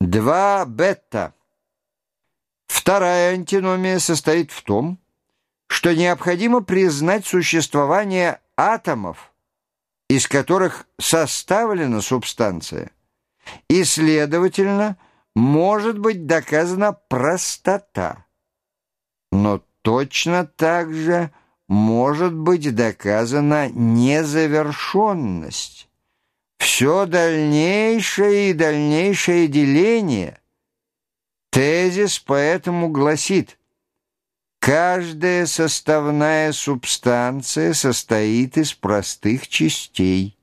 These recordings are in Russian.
2 бета. Вторая антиномия состоит в том, что необходимо признать существование атомов, из которых составлена субстанция, и, следовательно, может быть доказана простота. Но точно так же может быть доказана незавершенность. Все дальнейшее и дальнейшее деление. Тезис поэтому гласит, каждая составная субстанция состоит из простых частей.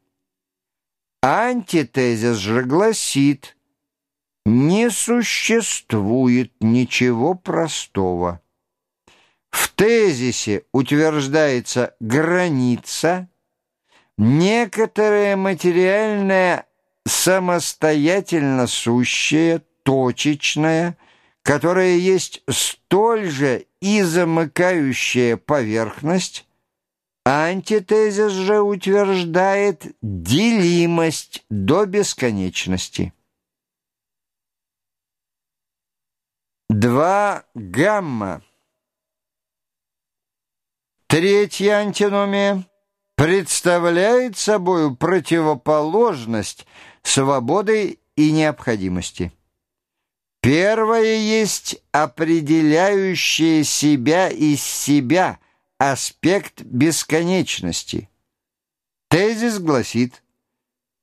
Антитезис же гласит, не существует ничего простого. В тезисе утверждается граница – некоторое материальное самостоятельно сущее, точечное, которое есть столь же и замыкающая поверхность, антитезис же утверждает делимость до бесконечности. 2 гамма. Третья антиномия представляет собой противоположность свободы и необходимости. Первое есть определяющее себя из себя аспект бесконечности. Тезис гласит,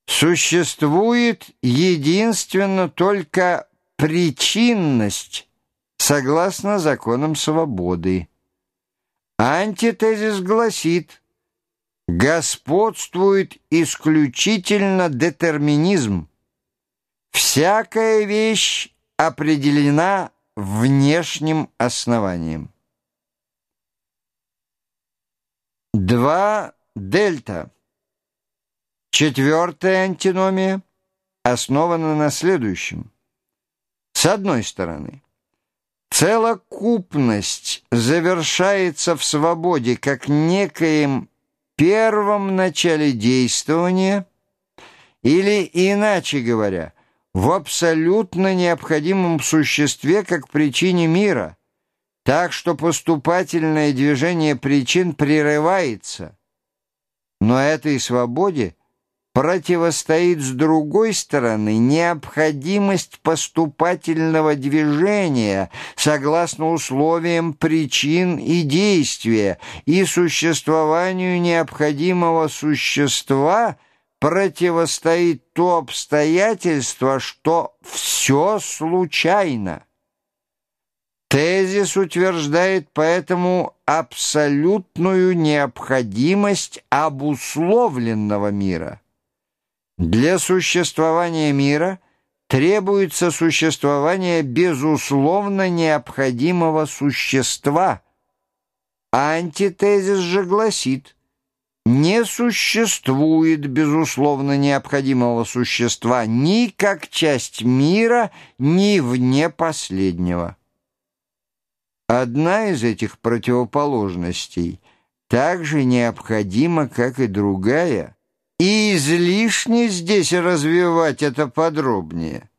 существует единственно только причинность, согласно законам свободы. Антитезис гласит – господствует исключительно детерминизм. Всякая вещь определена внешним основанием. 2 дельта. Четвертая антиномия основана на следующем. С одной стороны, целокупность завершается в свободе как некоем первом начале действования или, иначе говоря, в абсолютно необходимом существе как причине мира, так что поступательное движение причин прерывается. Но этой свободе – противостоит с другой стороны необходимость поступательного движения согласно условиям причин и действия и существованию необходимого существа противостоит то обстоятельство, что все случайно. Тезис утверждает поэтому абсолютную необходимость обусловленного мира – для существования мира требуется существование безусловно необходимого существа. Антитезис же гласит, не существует безусловно необходимого существа ни как часть мира, ни вне последнего. Одна из этих противоположностей также необходима, как и другая – и излишне здесь развивать это подробнее.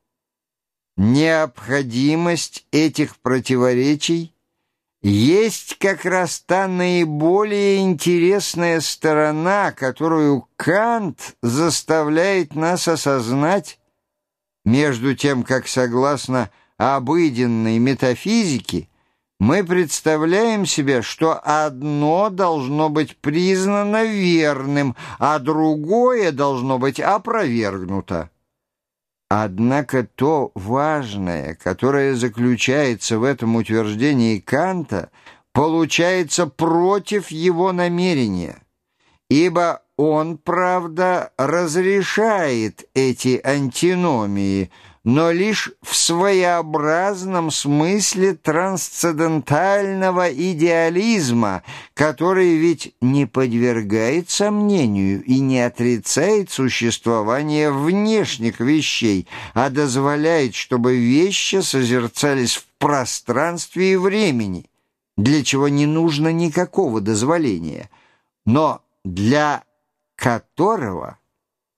Необходимость этих противоречий есть как раз та наиболее интересная сторона, которую Кант заставляет нас осознать, между тем, как согласно обыденной метафизике, мы представляем себе, что одно должно быть признано верным, а другое должно быть опровергнуто. Однако то важное, которое заключается в этом утверждении Канта, получается против его намерения, ибо он, правда, разрешает эти антиномии – но лишь в своеобразном смысле трансцендентального идеализма, который ведь не подвергает сомнению и не отрицает существование внешних вещей, а дозволяет, чтобы вещи созерцались в пространстве и времени, для чего не нужно никакого дозволения, но для которого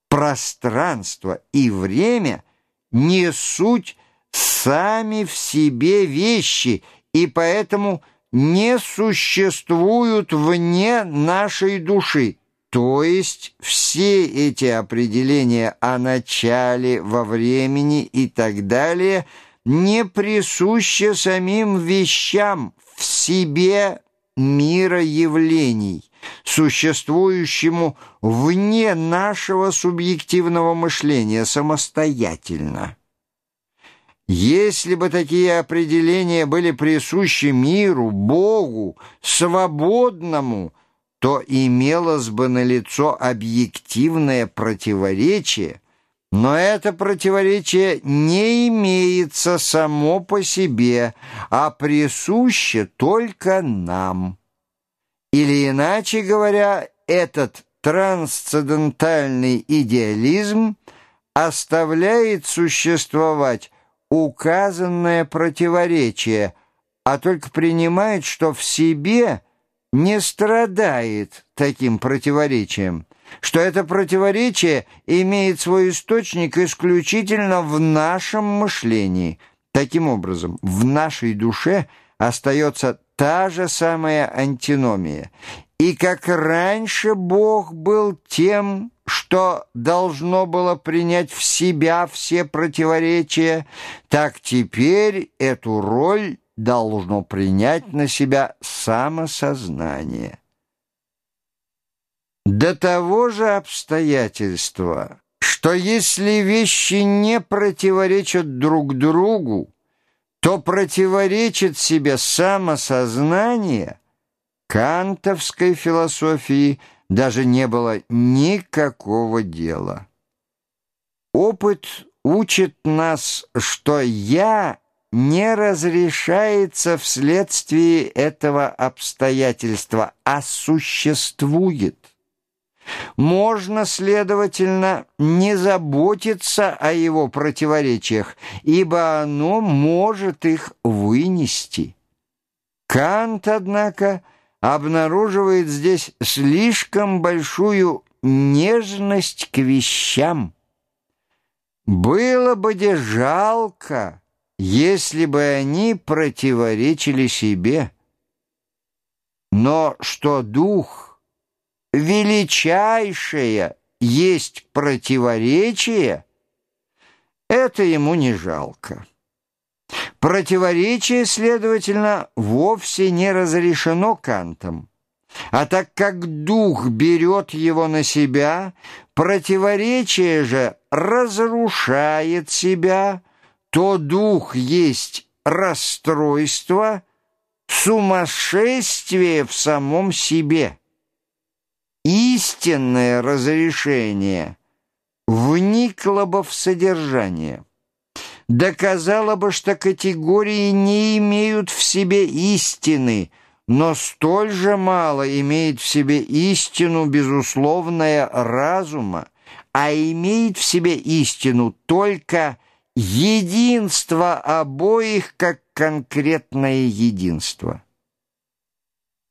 пространство и время – не суть сами в себе вещи и поэтому не существуют вне нашей души. То есть все эти определения о начале, во времени и так далее не присущи самим вещам в себе мира явлений, существующему вне нашего субъективного мышления самостоятельно. Если бы такие определения были присущи миру, Богу, свободному, то имелось бы налицо объективное противоречие, но это противоречие не имеется само по себе, а присуще только нам. Или иначе говоря, этот трансцендентальный идеализм оставляет существовать указанное противоречие, а только принимает, что в себе не страдает таким противоречием, что это противоречие имеет свой источник исключительно в нашем мышлении. Таким образом, в нашей душе остается та же самая антиномия. И как раньше Бог был тем, что должно было принять в себя все противоречия, так теперь эту роль должно принять на себя самосознание. До того же обстоятельства, что если вещи не противоречат друг другу, то противоречит себе самосознание, кантовской философии даже не было никакого дела. Опыт учит нас, что «я» не разрешается вследствие этого обстоятельства, а существует. Можно, следовательно, не заботиться о его противоречиях, ибо оно может их вынести. Кант, однако, обнаруживает здесь слишком большую нежность к вещам. Было бы де жалко, если бы они противоречили себе. Но что дух, величайшее, есть противоречие, это ему не жалко. Противоречие, следовательно, вовсе не разрешено Кантом. А так как дух берет его на себя, противоречие же разрушает себя, то дух есть расстройство, сумасшествие в самом себе. Истинное разрешение вникло бы в содержание доказало бы, что категории не имеют в себе истины, но столь же мало имеет в себе истину безусловная разума, а имеет в себе истину только единство обоих как конкретное единство.